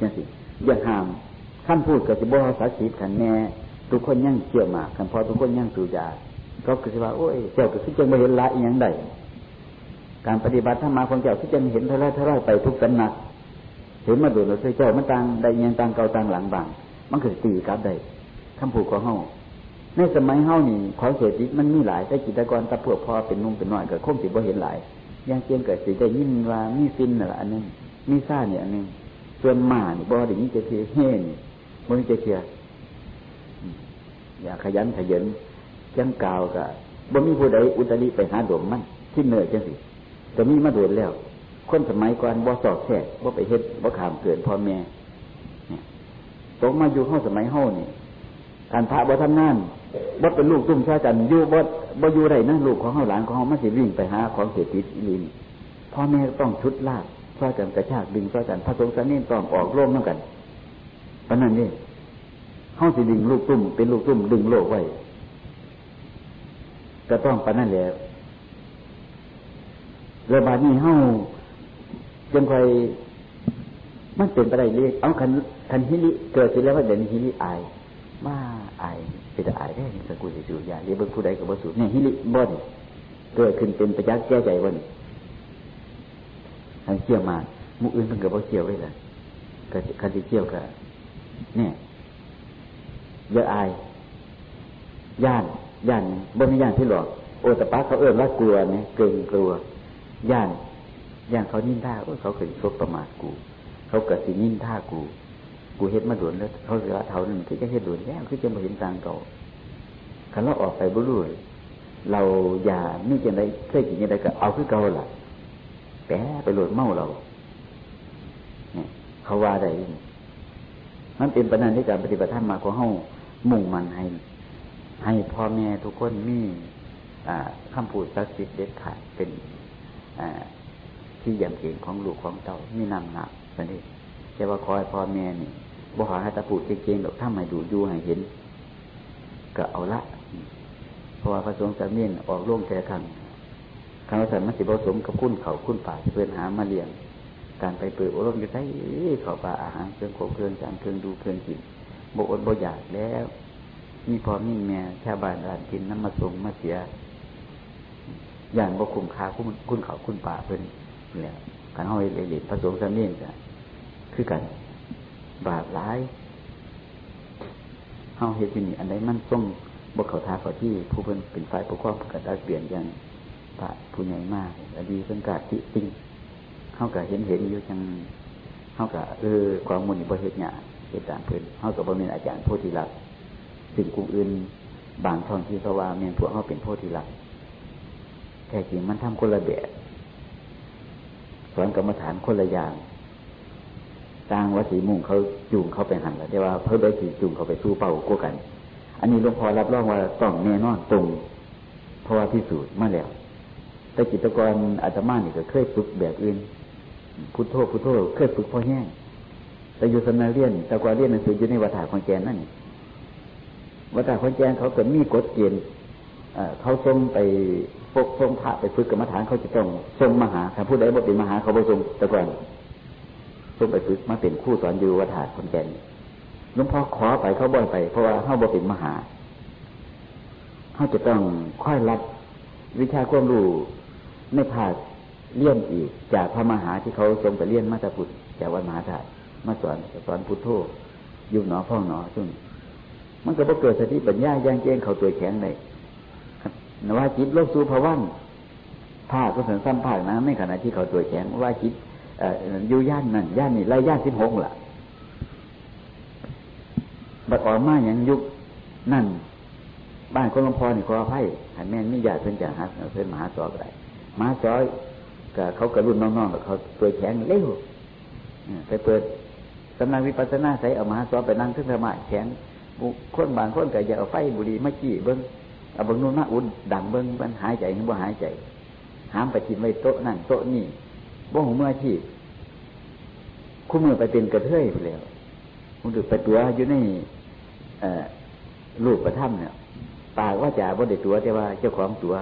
ยังสิอยังห้ามขั้นพูดกับจะบอกภาษาสีขันแน่ทุกคนยั่งเชื่อมาขันพอทุกคนยั่งสูจาก็คือว่าโอ้ยเจ้าก็คือจังไม่เห็นละอย่างใดการปฏิบัติธรรมาของเจ้าคือจังเห็นเท่าไรเท่าไรไปทุกสำนักเห็นมาดูเราเจ้ามันต่างใดยังต่างเก่าต่างหลังบาง มันคือตีกับใดคำพูดของเฮาในสมัยเฮานี่ของเศรษฐิมันมีหลายแต่กิจกรตะพวกพอเป็นนุ่มเป็นน้อยก็คงสิบ่เห็นหลายยังเจียงเกิดสิได้ยินว่ามีฟินน่ะอันนึงมีซ่าเนี่ยอันนึง ส่วนมานี่บ่ได้ยินจะเทียเฮ่นี่บ่มีจะเทียอย่าขยันขยันจังกาวกะบ่มีผู้ใดอุตริไปหาดมมันที่เหนื่อยจังสิแต่มีมาโดนแล้ว คนสมัยก่อนบ่สอบแค่บ่ไปเฮ็ดบ่ขามเกินพ่อแม่ตกมาอยู่ห้องสมัยห้องนี่การพระบ่ทำงานบ่เป็นลูกตุ้มช่วยกันอยู่บ่บ่อยู่ไรนะลูกของเฮาหลานของเฮามันสิวิ่งไปหาของเศรษฐิลินพ่อแม่ต้องชุดลาก ช่วยกันกระชากดึงช่วยกันพระสงฆ์สนิทต้องออกร่มนั่งกันเพราะนั้นนี่เฮาสิดึงลูกตุ้มเป็นลูกตุ้มดึงโลกไว้ก็ต้องปนั่นแหละระบาดนี้เฮาจังคอยมันเป็นไปได้เรียเอาคันคันฮิริเกิดขึ้นแล้วว่าเดี๋ยวนี้ฮิริอายมาอายเป็นอายได้สกุลสิสูยาเดี๋ยวเบิ่งผู้ใดกับบ่สูเนี่ยฮิริบ่นเกิดขึ้นเป็นประยักษ์แก้ใจวัน ทางเชี่ยวมามุอื่นเพิ่งกับบ่เชี่ยวไว้ละก็คันที่เชี่ยวกับเนี่ยเยอะอาย ย่าน ย่านบ่มีย่านที่หลอกโอตปะเขาเอื้อว่ากลัวเนี่ยเกรงกลัว ย่านย่านเขานิ่นท่าโอ้เขาเคยซบประมาทกู เขาเกิดสินิ่นท่ากู กูเฮ็ดมาด่วนแล้ว เขาเสียเท่านั้นคือจะเฮ็ดด่วนแล้วคือจะมาเห็นต่างเก่าคันเราออกไปบุรุษเราอย่ามีจังไดเคยกินยังไงก็เอาคือเก่าล่ะ แปะไปหลุดเมาเราเนี่ยเขาว่าได้มันเป็นปัญหาที่การปฏิบัติธรรมมาของเฮามุ่งมันให้ ให้พ่อแม่ทุกคนมีคำพูดศักดิ์สิทธิ์เด็ดขาดเป็นที่ยำเก่งของลูกของเต่ามีนำหนักนี่แต่ว่าคอยพ่อแม่นี่บ่ขอให้ตาปูดเก่งๆหรอกถ้าไม่ดูยูให้เห็น ก็เอาละ เพราะว่าพระสงฆ์สามีนออกร่วงแต่ครั้ง คำว่าสันมัสิบสมกับคุณเขาคุณป่าเพื่อนหามาเลี้ยง การไปเปิดอบรมอยู่ใช้เขาป่าอาหารเครื่องโขเครื่องจานเครื่องดูเครื่องกินบกอดบอยากแล้วมีพอมีแม่ชาวบ้านร้านกินน้ำมาส่งมาเสีย อย่างบ่คุ้มค่าคุณคุณเขาคุณป่าเพิ่นเนี่ยการห้อยเล่นผสมสามีกันคือกัน บาปร้ายเฮาเฮ็ดที่นี่อันใดมันส่งบ่เขาทาเขาที่ผู้เพิ่นเป็นฝ่ายปกครองกระดักเปลี่ยนอย่าง พระผู้ใหญ่มากอดีเพิ่นกาติจริงเฮาก็เห็นเห็นอยู่จังเฮาก็เออความมุ่นบ่เฮ็ดหยังเหตุการณ์เพิ่นเฮาก็บ่แม่นอาจารย์โพธิลักษณ์สิ่งกูอื่นบางท่องที่เขาว่าแม่นพวกเฮาเป็นโพธิลักษณ์แท้จริงมันทำคนละแบบสอนกรรมฐานคนละอย่างสร้างวัสีมุ่งเขาจูงเขาไปหันแล้วแต่ว่าเพิ่มได้สีจูงเขาไปสู้เป่ากู้กัน อันนี้หลวงพ่อรับรองว่าต้องแน่นอนตรงเพราะว่าพิสูจน์มาแล้ว แต่กิจกรอาตมานี่ก็เคยฝึกแบบอื่นพุทโธพุทโธเคยฝึกพอแห้งแต่อยู่สนาเรียนแต่กว่าเรียนหนังสืออยู่ในวัฏฏะของแกนนั่นวัฏฏะของแกนเขาเกิดมีกฎเกณฑ์เขาทรงไปพกทรงพระไปฝึกกรรมฐานเขาจะต้องทรงมหาถ้าผู้ใดบ่เป็นมหาเขาบ่ทรงแต่ก่อนทรงไปฝึกมาเป็นคู่สอนอยู่วัฏฏะคนแกนหลวงพ่อขอไปเขาบ่อยไป เพราะว่าเขาบ่เป็นมหาเขาจะต้องค่อยรับวิชาความรู้ ในภาเลี่ยนอีก จากพระมหาที่เขาทรงไปเลี่ยนมาตาพุทธจากวันมหาธาตุมาสอนสอนพุทโธยุ่หนอพ่องหนอซึ่งมันก็บ่เกิดสติปัญญาย่างเจงเขาตัวแข็งเลยนว่าจิตโลกสู่ภวันภาคก็สันซ้ำภาคนะในขณะที่เขาตัวแข็งว่าจิตอยู่ย่านนั่นย่านนี่ไล่ย่านสิบหกล่ะบัดออกมาอย่างยุคนั่น บ้านคนลำพอนี่ขออภัยหันแม่นไม่อยากเพิ่นจะหาเพิ่นมหาสอก็ได้ มหาสอยกับเขากระรุ่นน้องๆกับเขาตัวแข็งเร็วไปเปิดสำนักวิปัสสนาใส่เอามหาสอยไปนั่งทึ่งธรรมะแข็งคนบางคนก็อย่าเอาไฟบุหรี่มาจี้เบิ้งเอาบางนู่นมาอุ่นดังเบิ้งมันหายใจหรือบ่หายใจ หามไปกินไว้โต๊ะนั่นโต๊ะนี่บ่หูเมื่อที่คู่มือไปเป็นกระเทยไปแล้วคุณดูไปตัวอยู่ในรูปประทับเนี่ยปากว่าจ่าบ่ได้ตัวแต่ว่าเจ้าของตัว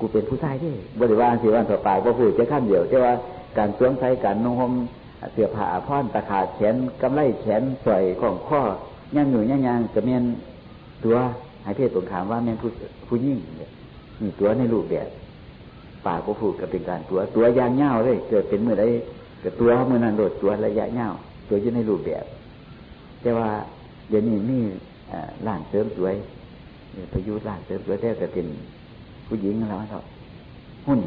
กูเป็นผู้ชายที่บริวารสิวันต่อปากว่าพูดจะข้ามเดียวแต่ว่าการสวมใส่การนุ่งห่มเสื้อผ้าพ่อนตะขาดแขนกำไลแขนสอยของข้อย่างอยู่ย่างยางจะเมียนตัวให้เพศตรงขามว่าเมียนผู้ผู้ยิ่งนี่ตัวในรูปแบบปากก็พูดก็เป็นการตัวตัวยางเง่าเลย เกิดเป็นเมื่อใดเกิดตัวเมื่อนั้นโดดตัวระยะเง่าตัวอยู่ในรูปแบบ แต่ว่าเดี๋ยวนี้มีร่างเสริมสวยพายุร่างเสริมสวยแต่แต่เป็น ผู้หญิงแล้วเนาหุ่น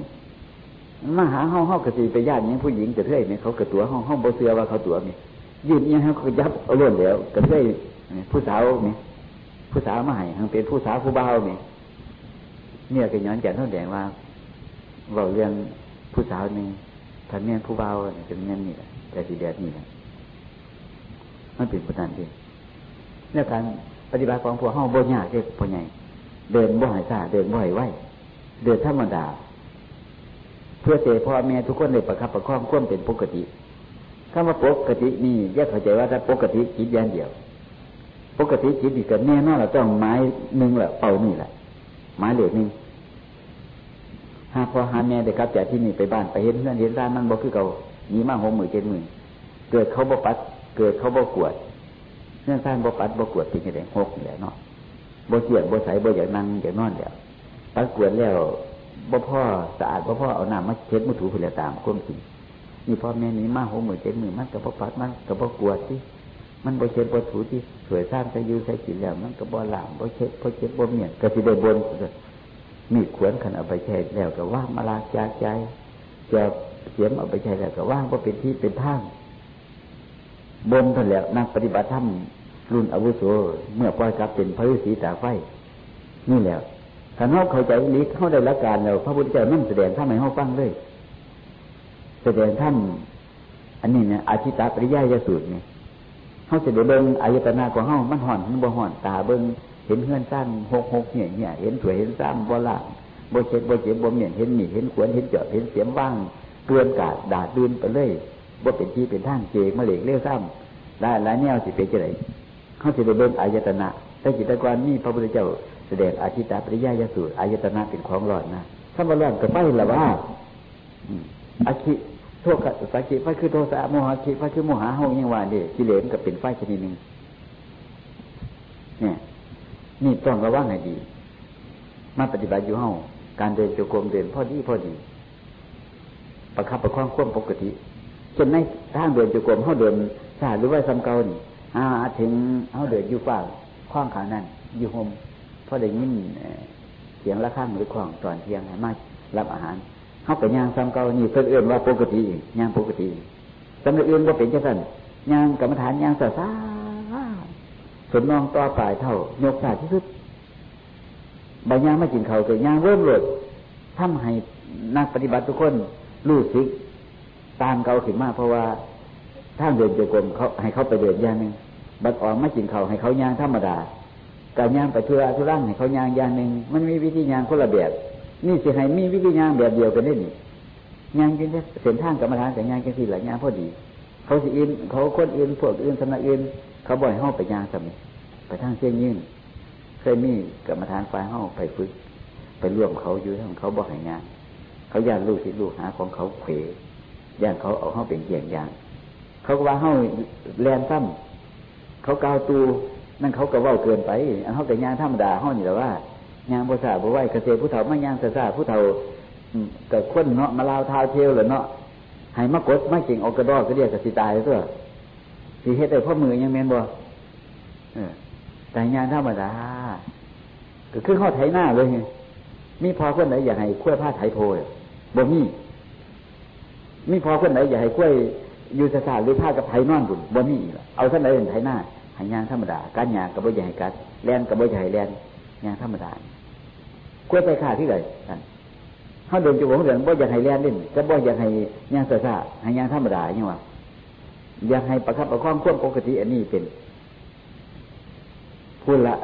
มาหาห้องห้องกระสีไปญาติยังผู้หญิงกระเทยเนี่ยเขากระตัวห้องห้องโบเสือว่าเขาตัวมียืนเนี่ยเขายับเอาล้วนแล้วกระเทยผู้สาวมีผู้สาวมาให้ทั้งเป็นผู้สาวผู้บ่าวมีเนี่ยก็ย้อนแก่เท่าแดงว่าบอกเรื่องผู้สาวนึ่งทันเนียนผู้บ่าวเนี่ยเป็นเงี้ยนี่แหละแต่สีแดดนี่แหละมันเป็นประธานดีเนี่ยการปฏิบัติของพวกห้องโบยากเจ้าพ่อใหญ่เดินบ่หายซาเดินบ่หายไหว เดินธรรมดา เพื่อเจพ่อแม่ทุกคนเลยประคับประคองควมเป็นปกติคำว่าปกตินี่แยกเข้าใจว่าถ้าปกติจิตอย่างเดียว ปกติจิตนี่ก็แน่นอนเราต้องไม้หนึ่งแหละเป่านี่แหละไม้เหล็กนึ่งหาพ่อหาแม่ได้กลับจากที่นี่ไปบ้านไปเห็นนั่นเห็นร้านมันบอกคือเก่าหนีมาหกหมื่นเจ็ดหมื่นเกิดเขาบ่ปัด เกิดเขาบ่กวดเนื่องสร้างบ่ปัดบ่กวดเป็นยังไงหกนี่แหละเนาะบ่เกียดบ่ใสบ่อยากนั่งอยากนอนแล้ว ปัดกวดแล้วบ่พ่อสะอาดบ่พ่อเอาน้ำมาเช็ดมือถูเพื่อตามก้มสินี่พ่อแม่นี้มาหกหมื่นเจ็ดหมื่นมันกับบ่ปัดมันกับบ่กวดที่มันบ่เช็ดบ่ถูที่สวยสร้างจะยื้อใช้กินแล้วมันกับบ่หลามบ่เช็ดบ่เช็ดบ่เมียนก็สิได้บนมีขวนขันเอาไปใช้แล้วก็ว่างมาลาจากใจจะเสียมเอาไปใช้แล้วก็ว่างเพราเป็นที่เป็นทางบนทันแล้วนักปฏิบัติธรรมรุ่นอาวุโสเมื่อปล่อยกลับเป็นพระฤาษีตาไฟนี่แหละ ถ้าเขาเข้าใจนี้เขาได้ละการแล้วพระพุทธเจ้านั่นแสดงท่านให้เขาฟังเลย แสดงท่านอันนี้เนี่ยอาชิตาปริยายสูตรเนี่ยเขาจะได้เบิ้งอายตนาของเขามันห่อนมันบ่ห่อนตาเบิ้งเห็นเพื่อนสร้างหกหกเนี่ยเนี่ยเห็นสวยเห็นซ้ำบ่ล่างบ่เช็ดบ่เจ็บบ่เหม็นเห็นหนีเห็นขวนเห็นเจาะเห็นเสียมว่างเกลื่อนกาดดาดดืนไปเลยบ่เป็นที่เป็นท่างเจกมาเหล็กเลี้ยวซ้ำได้หลายแนวสิเป็นจะไรเขาจะได้เบิ้งอายตนะแต่จิตกรนี่พระพุทธเจ้า แสดงอาชิตาปริยายสูตรอายตนะเป็นของหลอดนะถ้ามาหลอดก็ไม่ละว่าอาชิโทษสักกิไฟคือโทสะโมหะกิไฟคือโมหะเฮายังว่าเด็กิเลสกับเป็นไฟชนิดหนึ่งเนี่ย นี่ต้องระวังให้ดี มาปฏิบัติอยู่เฮาการเดินโจกรมเดินพอดีพอดี ประคับประคองควบปกติจนในทางเดินโจกรมเฮาเดินสาหรือว่าซ้ำเก่านี่อาถึงเฮาเดินอยู่ฝ้าคว้างขานั่นอยู่ห่ม พอได้ยินเสียงระฆังหรือของตอนเที่ยงให้มารับอาหารเขาไปย่างซ้ำเก่านี่เพื่อนเอื้อนว่าปกติย่างปกติสำหรับอื่นว่าเป็นเช่นนั้นย่างกรรมฐานย่างสาสาสนนองต่อปลายเท่ายกสาที่สุดใบย่างไม่กินเขาเกิดย่างเริ่มหลดทำให้นักปฏิบัติทุกคนรู้สึกตามเก่าขึ้นมากเพราะว่าถ้าเดินโยกรมเขาให้เขาไปเดินย่างหนึ่งบัดออกไม่กินเขาให้เขาย่างธรรมดา การย่างไปเพื่อทุร่างให้เขาย่างอย่างหนึ่งมันมีวิธีย่างคนละแบบนี่สิให้มีวิธีย่างแบบเดียวกันได้นี่ย่างกินเส้นทางกรรมฐานแต่ย่างกันทีหลายย่างพอดี เขาสิอินเขาคนอื่นพวกอื่นสำนักอื่นเขาบ่อยห้องไปย่างสมัยไปทางเสียงยื่นเคยมีกรรมฐานไฟห้องไปฝึกไปร่วมเขาอยู่ทั้งเขาบอกให้งาน เขาย่านลูกสิลูกหาของเขาเขวย่านเขาเอาห้องเป็นเกียงย่างเขาก็ว่าห้องแลนซ้ำเขากาวตู นั่นเขาก็ว่าเกินไปเขาแต่ยางธรรมดาห้องนี่แหละว่ายางภาษาบ่ไหวเกษตรผู้เฒ่าไม่ยางภาษาผู้เฒ่ากับคนเนาะมาลาวเท้าเทวเลยเนาะให้มากดม่เก่งออกกระดอกก็เรียกกสิตายตัวสีเฮ็ดแต่พ่อมือยังแมนบ่แต่ยางธรรมดาก็คือข้อไถหน้าเลยมีพอคนไหนอยากให้ขั้วผ้าไถโพยบ่มีมีพอคนไหนอยากให้ขั้วยูสสาหรือผ้ากับไถนอนบุญบ่มีเอาท่านไหนเป็นไถหน้า ให้ยางธรรมดาการยางกับบ่ใหญ่กันแลนกับบ่ใหญ่แลนยางธรรมดาควรไปขาที่ไหนเขาเดินจุกงเดินบ่อยากให้แลนเล่นก็บ่อยากให้ยางเสาให้ยางธรรมดาอย่างว่าอยากให้ประคับประคองควบปกติ อันนี้เป็นพูดละ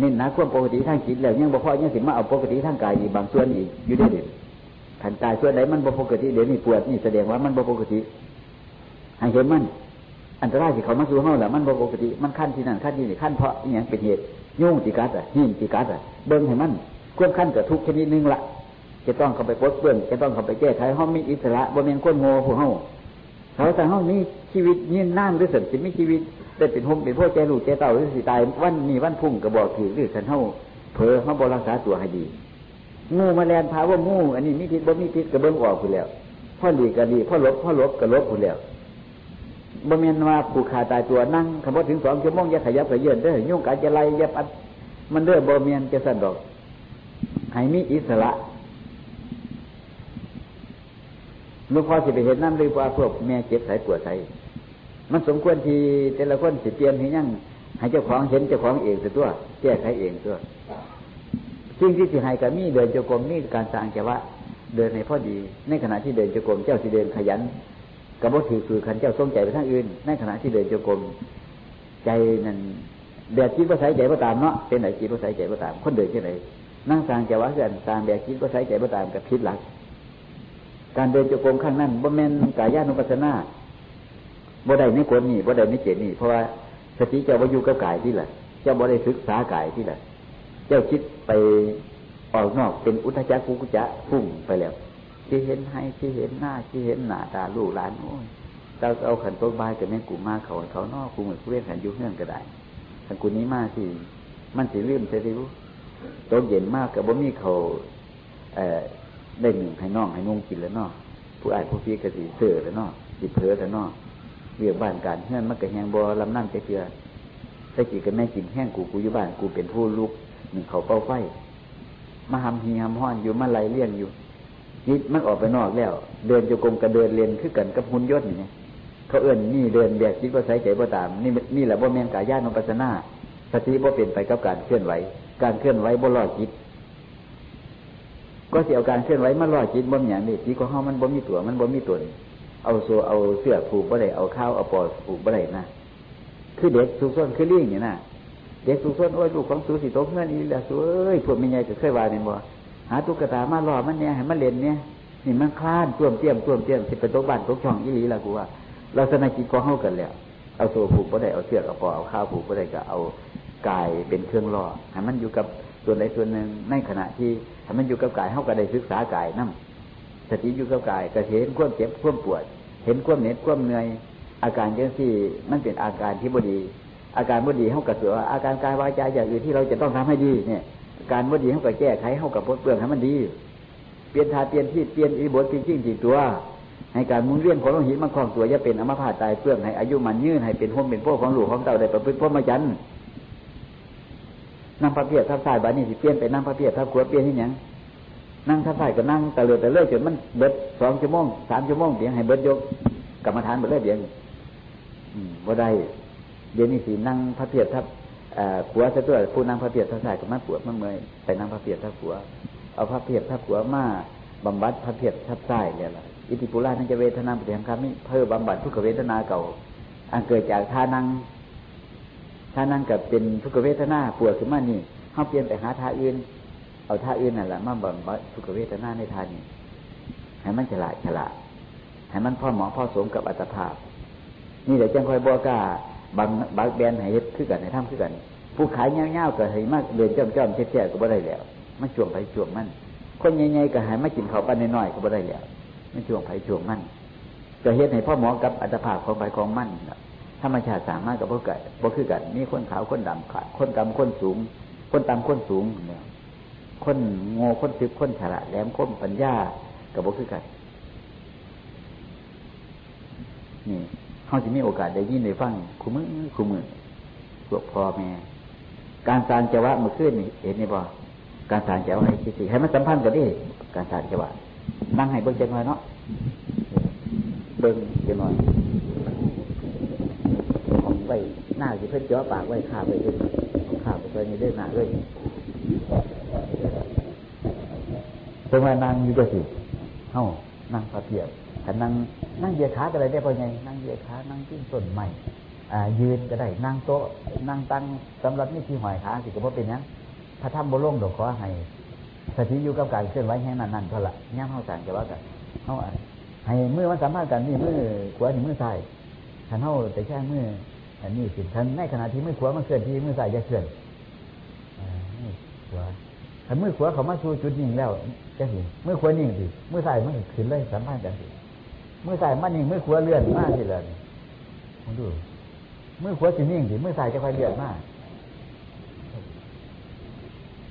นี่นะควบปกติทางจิตแล้วยังบ่พอยังสิมาเอาปกติทางกายอีกบางส่วนอีกอยู่ได้เด่นขันกายส่วนไหนมันบ่ปกติเดี๋ยวนี้ปวดนี่แสดงว่ามันบ่ปกติให้เห็นมัน อันตรายที่เขามาสู่เฮาแหละมันบ่ปกติมันขั้นที่นั่นขั้นที่นี่ขั้นเพราะอย่างเป็นเหตุยุ่งติกัดอะหินติกัดอะเบิ้งให้มันควบขั้นกับทุกชนิดนึงละจะต้องเข้าไปปดเปื้อนจะต้องเข้าไปแก้ไขห้องมีอิสระบ่เมียนก้นโง่ผู้เฮาเขาแต่เขานี้ชีวิตยืนนั่งหรือสันสิมีชีวิตได้เป็นห่มเป็นพ่อใจลูกใจเต่าหรือสิตายวันนี้วันพุ่งกระบอกถือหรือสันเท่าเผลอเขาบรักษาตัวให้ดีงูมาแลนพาว่างูอันนี้มีพิษบ่มีพิษกระเบื้องออกคุณแล้วพ่อดีกระดีพ่อลบพ่อลบกระลบคุณแล้ว บ่เมียนว่าผูกขาตายตัวนั่งคำว่าถึงสองชั่วโมงอย่าขยับขยื่นเด้อยุ่งกัดจะไล่อย่าปัดมันเด้อบ่เมียนจะสั่นดอกให้มีอิสระหลวงพ่อสิไปเห็นน้ำหรือว่าพวกแม่เจ็บสายปวดใส่มันสมควรที่แต่ละคนสิเปลี่ยนให้ยั่งให้เจ้าของเห็นเจ้าของเองตัว แก้ไขเองตัวสิ่งที่สิให้กับมีเดินจงกรมนี่การสร้างแกว่า เดินในพ่อดี ในขณะที่เดินจงกรมเจ้าสิเดินขยัน กับว่าถือคือขันเจ้าทรงใจไปทางอื่น ในขณะที่เดินจงกรมใจนั่นเดือดจิตก็ใส่ใจก็ตามเนาะเป็นไหนจิตก็ใส่ใจก็ตาม คนเดินที่ไหนนั่งสางแกว่ากันสางแบบจิตก็ใส่ใจก็ตามกับพิษหลัก การเดินจงกรมข้างนั้นบ่แม่นกายานุปัสสนาบ่ได้ไม่กวนนี่บ่ได้ไม่เจนี่ เพราะว่าสติเจ้าบ่อยู่กับกายที่แหละเจ้าบ่ได้ศึกษากายที่แหละเจ้าคิดไปออกนอกเป็นอุทจักกุกุจะพุ่งไปแล้ว ที่เห็นให้ที่เห็นหน้าที่เห็นหน้าตาลูกหลานโอ้ยเราเอาขันต้นบายกับแม่กูมาเขาเขานอกกูเหมือนกูเรียนขันยุ่งเงื่อนก็ได้ขันกูนี้มากที่มันสิลืมจะรู้ต้นเย็นมากกับบ่มีเขาเอ่อได้หนึ่งให้น้องให้นุ่งกินแล้วนอผู้อ่านผู้พี่กสิเสือแล้วนอจิเพอแล้วนอเรียกบ้านการเฮือนมันก็แหงบอลำนั่งเชื่อถ้ากี่กันแม่กินแห้งกูกูอยู่บ้านกูเป็นผู้ลุกหนึ่งเขาเป้าไฟมาหำฮีหำห้อนอยู่มาไล่เลี้ยงอยู่ นี่มันออกไปนอกแล้ว เดินจะกรมกระเดินเรียนขึ้นกันกับหุ่นยศนี่เขาเอื้อนนี่เดินแบกคิดว่าใส่ใจบ่ตาม นี่นี่แหละบ่แมงกายานุปัสนาสติบ่เป็นไปกับการเคลื่อนไหว การเคลื่อนไหวบ่รอดจิตก็เสียการเคลื่อนไหวมาล่อจิตบ่มอย่างนี้จิตของเฮามันบ่มีตัว มันบ่มีตัวเอาโซเอาเสื้อผูกบ่ได้เอาข้าวเอาปอผูกบ่ได้นะคือเด็กสุกซ้นคือเลิงอย่างน่ะเด็กสุกซ้นโอ้ยลูกของสูสิโตเงื่อนนี้แหละสวยพวกมีไงก็เคยว่าเนี่ยบ่าตุ๊กตามาล่อมันเนี่ยให้มันเล่นเนี่ยนี่มันคลานต่วมเตี้ยมต่วมเตี้ยมสิเป็นตกบ้านตกช่องอีหลีละกูว่าเราสนาจิตของเฮากันแล้วเอาโซ่ผูกบ่ได้เอาเสื้อเอาปอเอาข้าวผูกบ่ได้ก็เอากายเป็นเครื่องล่อให้มันอยู่กับส่วนใดส่วนหนึ่งในขณะที่ถ้มันอยู่กับกายเข้าก็ได้ศึกษากายนั่งสติอยู่กับกายก็เห็นความเจ็บความปวด เห็นความเหน็ดความเหนื่อยอาการเังสี่มันเป็นอาการที่บดี อาการบดีเข้ากับเสืออาการกายวาจาอย่างอื่นที่เราจะต้องทำให้ดีเนี่ย การบดีเขากับแก้ไขเขากับเปลืองให้มันดี เปลี่ยนทาเปลี่ยนที่เปลี่ยนอีบทจริงจริงตัว ให้การมุนเวียนของโลหิตมันคล่องตัวจะเป็นอมพาตายเปลืองให้อายุมันยืนให้เป็นห่มเป็นพวกของหลวงของเต่าได้ประพฤติพรหมจรรย์นั่งพระเพียรทับสายบานี้สิเปลี่ยนไปนั่งพระเพียรทับขวดเปลี่ยนที่ยังนั่งทับสายก็นั่งตะเลือแต่เลื่อยจนมันเบิดสองชั่วโมงสามชั่วโมงเดียงให้เบิดยกกรรมฐานเบิดเลยเดียงบ่ได้เดี๋ยวนี้สินั่งพระเพียรทับ ขวาซะตัวผู้นั่งพระเพียรทับสายก็มันปวดมันเมื่อยไปนั่งพระเพียรทับขวเอาพระเพียรทับขวมาบำบัดพระเพียรทับสายเนี่ยแหละอิติปุรานั่นจะเวทนาปฏิหังคำนี้เพิ่มบำบัดทุกขเวทนาเก่า อันเกิดจากท่านั่งถ้านั่นกับเป็นทุกเวทนาปวดขึ้นมานี่เขาเปลี่ยนไปหาท่าอื่น เอาท่าอื่นนั่นแหละมาบำบัดทุกเวทนาในท่านี้ให้มันฉลาดฉลาดให้มันพ่อหมอพ่อสมกับอัตภาพ นี่เดี๋ยวจังคอยบอกกา บางบางแบนให้เฮ็ดขึ้กันให้ทำขึ้กัน ผู้ขายเงี้ยวๆก็ให้มากเดินจ้อมจ้อมเชี่ยๆก็บ่ได้แล้วมันช่วงไผช่วงมันคนใหญ่ๆก็ให้มากินเขาวปั้นน้อยๆก็บ่ได้แล้วมันช่วงไผช่วงมันก็เฮ็ดให้พ่อหมอกับอัตภาพของไผของมันธรรมชาติสามารถกับพวกกันพวกคือกันมีคนขาวคนดำขาดคนกำคนสูง คนต่ำคนสูงเนี่ยคนโง่คนซึกคนฉลาดแหลมคมปัญญากับพวกคือกันนี่ เขาจะมีโอกาสได้ยินได้ฟังคุมือคุมือพวกพ่อแม่ การสารจังหวะมื่อคืนนี่เห็นไหมบ่การสารจังหวะให้คิดสิให้มันสัมพันธ์กันดิการสารจังหวะนั่งให้เบิ้งจังหน่อยเนาะเบิ้งจังหน่อยไว้หน้าสิเพิ่นจ่อปากไว้ข้าไปเลยข้าไปในเรื่องหน้าเลยเป็นว่านางอยู่ก็สิเฮ้านั่งพระเพียบ ถ้านั่งนั่งเหยียดขาก็ได้ได้พอไงนั่งเหยียดขานั่งทิ้งต้นใหม่ยืนก็ได้นั่งโต๊ะนั่งตั้งสำหรับนี่ที่หอยขาสิก็เพราะเป็นยังพระธรรมบร่งดอกขอให้สติอยู่กับการเคลื่อนไหวแห่งนั้นนั่นเท่าละย่างเข้าสั่งจะว่ากันเขาให้เมื่อมันสามารถกันนี่เมื่อขวานี่เมื่อซ้ายถ้าเขาแต่แค่เมืออันนี้สิท่านในขณะที่เมื่อขวามันเคลื่อนที่เมื่อซ้ายจะเคลื่อนมือขวาถ้ามือขวาเขามาชูจุดนิ่งแล้วจะเห็นมือขวานิ่งสิเมื่อซ้ายมันขึ้นเลยสัมพันธ์กันสิ มื่อใส่มันนิ่งมือขวาเลื่อนมากทีเลยมองดูมือขวาสินิ่งสิมือใส่จะค่อยเลื่อนมาก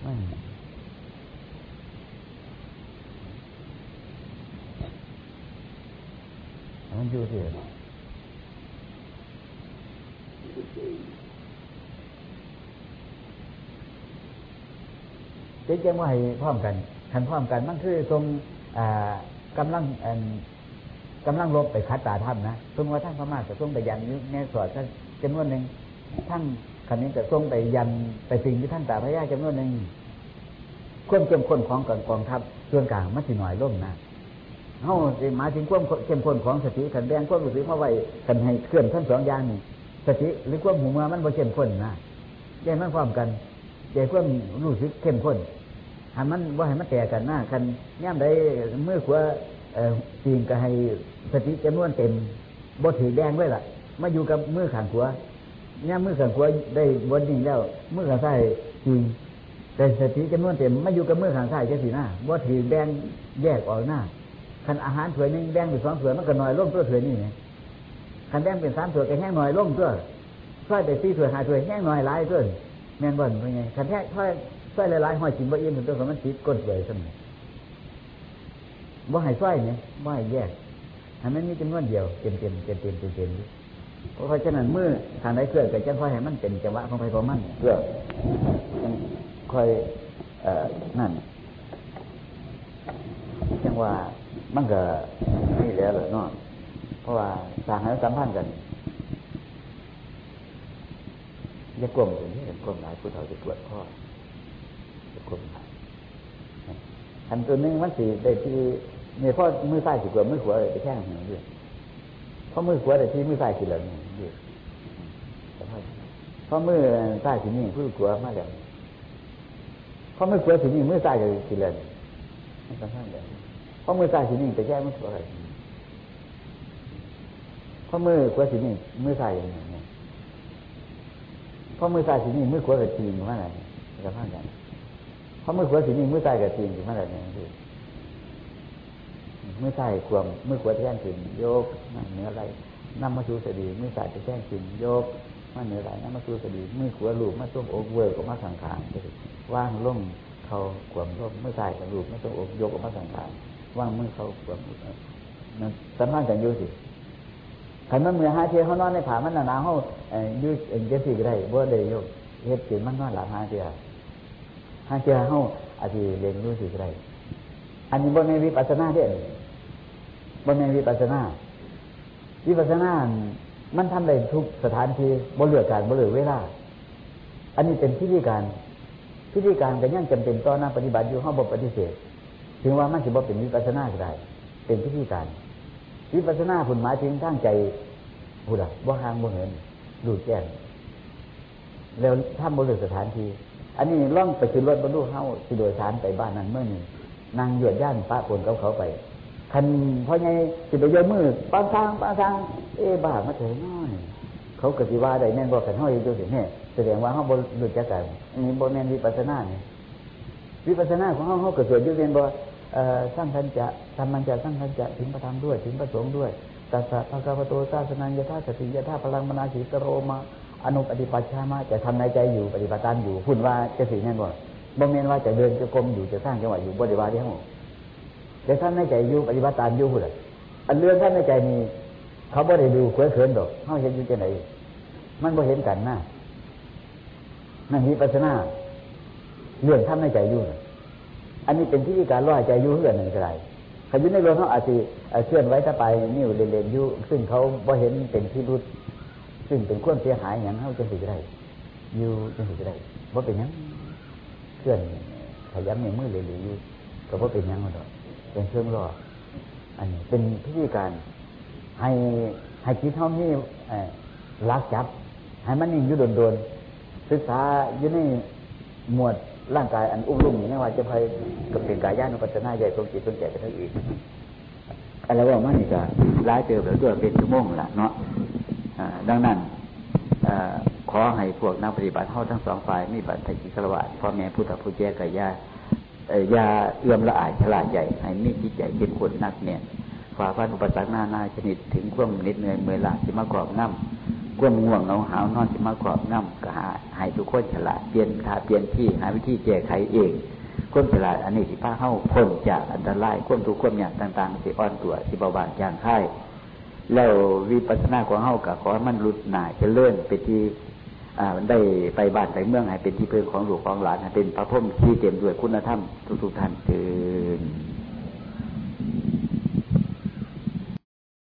มันมันอยู่ที่เจ๊จะว่าให้พร้อมกันทันพร้อมกัน มันคือตรงกำลัง กำลังลบไปคัดตาถ้ำนะสมมติว่าท่านพม่าจะส่งไปยันยุแง่สอดท่านจำนวนหนึ่งท่านคันนี้จะส่งไปยันไปสิ่งที่ท่านตาพระยาจำนวนหนึ่งควบเข้มข้นของกกองทัพส่วนกลางมันสิหน่อยล่มนะเฮาหมายถึงควบเข้มข้นของสติขันแดงควบรู้สึกมาไว้กันให้เคลื่อนทั้งสองอย่างนี่สติหรือควบหูมามันบ่เข้มข้นนะแยกมันความกันแยกควบรู้สึกเข้มข้นให้มันว่าให้มันแตกกันหน้ากันย่ำได้เมื่อขวา จริงก็ให้สติจำนวนเต็มบดถือแดงไว้ล่ะ มาอยู่กับมือขางขัวาย่ำมือขางขัวได้บนดิ่งแล้วมือขางซ้จริงแต่สติจำนวนเต็มมาอยู่กับมือขางซ้ายจะสีหน้าบดถือแดงแยกออกหน้าคันอาหารถ้วยนึงแดงเป็นสองถ้วยมันก็น้อยลงตัวถ้วยนี่ไงคันแดงเป็นสามถ้วยก็แห้งหน้อยลงตัวค่อยไปสี่ถ้วยห้าถ้วยแห้งหน้อยหลายตัวแม่นบ่นเป็นไงคันแท้ค่อยช่วยหลายๆห้อยกินบ่อิ่มถึงตัวมันติดก้นเปื่อยสม บ่ให้ช่วยเนี่ยบ่ให้แยกให้มันมีจำนวนเดียวเต็มเต็มเต็มเต็มเต็มเต็มเพราะฉะนั้นเมื่อทางใดเคลื่อนก็จะค่อยให้มันเป็นจังหวะของไปของมันเพื่อค่อยเอ่อนั่นจังว่ามันก็นี่แล้วเหรอเนาะเพราะว่าสางให้สัมพันธ์กันอย่ากลมอย่างนี้กลมหลายผู้เฒ่าจะปวดข้อคน อันตัวนึงมันสีได้ที่เนี่ยพ่อมือซ้ายสิกว่ามือขวาไปแค่หัวเดียวเพราะมือขวาแต่ที่มือซ้ายสิเหลืองเดียวเพราะมือซ้ายสินี่มือขวามาแล้วเพราะมือขวาสินี่มือซ้ายก็สิเหลืองไม่สำคัญเลยเพราะมือซ้ายสินี่แต่แค่มือขวาอะไรเพราะมือขวาสินี่มือซ้ายอย่างนี้เพราะมือซ้ายสินี่มือขวาก็จีนมาอะไรสำคัญกัน เพราะมือขวาสีนี่มือซ้กับตีนอยู่เมื่อไหร่เนี่ยคือมือซ้ควมมือขวาแท่งตีนโยกนั่งเนื้ออะไหลน้ำมาสูสดีมือซ้จะแท่งตีนโยกมาเนื้อไหลน้ำมาสูสดีมือขวาลูบมาต้มอกเวอร์กับมาสังขารว่างล่มเขาขวมล่มมือซ้กับลูบมาต้มอกโยกกับมาสังขารว่างมือเขาขวมนั่นสัมพันธ์กันอยู่สิขันมันมือห้าเทียเขานอนในผามันหนาเขายืดเอ็นเจสี่ก็ได้บ่ได้โยกเฮ็ดกินมันนอนหลับห้าเทีย หาเจอเฮาอาทิเรียนรู้สิอะไรอันนี้บนในวิปัสสนาเด่นบนในวิปัสสนา วิปัสสนา มันทำได้ทุกสถานที่บ่เหลือการบ่เหลือเวลา อันนี้เป็นพิธีการพิธีการก็ยังจำเป็นต่อหน้าปฏิบัติอยู่ห้องบปฏิเสธ ถึงว่ามันจะบ่เป็นวิปัสสนาก็ได้เป็นพิธีการ วิปัสสนาผลหมายถึงทั้งใจพูดอะบ่ห่างบ่เหินดูแจ้งแล้วถ้าบ่เหลือสถานที่ อันนี้ล่องไปขึ้นรถบรรลุเฮาสิโดยสารไปบ้านนั้นเมื่อนี่นางหยดย่านป้าปนเขาเขาไปคันเพราะไงสิไปเยอะมือป้าทางป้าทาง เอ๊บ้ามาเถอะน้อยเขากติว่าได้แน่นบอกกันห้อยดูสิเนี่ยแสดงว่าเขาบรุษจักกันอันนี้บนแน่นวิปัสนาเนี่ยวิปัสนาของเขาเขาเกิดอยู่เรียนบ่สร้างทันจะทำมันจะสร้างทันจะถึงประธรรมด้วยถึงประสงค์ด้วยตัสสะภะคะวะโตสาสนัญญาธาสติยาธาพลังมนาสิตโรมา อนุปฏิปัชชามะจะทำในใจอยู่ปฏิบัติตามอยู่พูดว่าจะสิ่งนั้นก่อนบ่เมนว่าจะเดินจะกลมอยู่จะสร้างจังหวะอยู่บริวารที่ห้องจะท่านในใจอยู่ปฏิบัติตามอยู่พูดอันเรื่องท่านในใจมีเขาบ่ได้ดูเคว้เขินดอกเขาเห็นอยู่ที่ไหนมันบ่เห็นกันนะนั่นนี้ปัสนาเรื่องท่านในใจอยู่อันนี้เป็นที่การล่อใจอยู่เพื่อนหนึ่งได้เขาอยู่ในรถเขาอาจจะเคลื่อนไว้ถ้าไปนิ้วเด่นๆอยู่ซึ่งเขาบ่เห็นเป็นที่รุด ซึ่งเป็นความเสียหายอย่างเขาจะสิได้อยู่จะสิได้ว่าเป็นยังเคลื่อนขยันในมือเลยหรืออยู่ก็ว่าเป็นยังมันดอกเป็นเครื่องรออันนี้เป็นพิธีการ ให้ให้คิดเท่านี้ลักจับ ให้มันนิ่งอยู่โดนๆศึกษาอยู่ในหมวดร่างกายอันอุ้มลุ่มนี่ว่าจะไปกับเป็นกายญาณุปัจนาใหญ่ตรงจิตตรงใจไปทั้งอีกอะไรว่ามันนี่ก็ร้ายเจอแบบด้วยเป็นชั่วโมงละเนาะ ดังนั้นอขอให้พวกนักปฏิบัติเท่าทั้งสองฝ่ายมีบัตรจิตรวะพ่อแม่พุทธผู้แจกับยายาเอื้อมละอายฉลาดใหญ่ให้มีจิตใจเป็นคนนักเนี่ยฝ่าฟันอุปสรรคหน้าหน้าชนิดถึงความนิดเหนื่อยเมื่อยล้าที่มากรอบน้ำความง่วงเหงาหาวนอนที่มากรอบน้ำก็หาให้ทุกคนฉลาดเปลี่ยนทาเปลี่ยนที่หาวิธีแก้ไขเองความฉลาดอันนี้สิพาเข้าพ้นจากอันตรายความทุกข์ความยากต่าง ๆ สิอ่อนตัวสิเบาบางจางไข้ แล้ววิปัสสนาของเฮากับขอมันรุดหนาจะเลื่อนไปที่ได้ไปบ้านไปเมืองให้เป็นที่เพื่อของหลวงของหลานเป็นพระพุทธที่เต็มด้วยคุณธรรมทุกๆท่านเตือน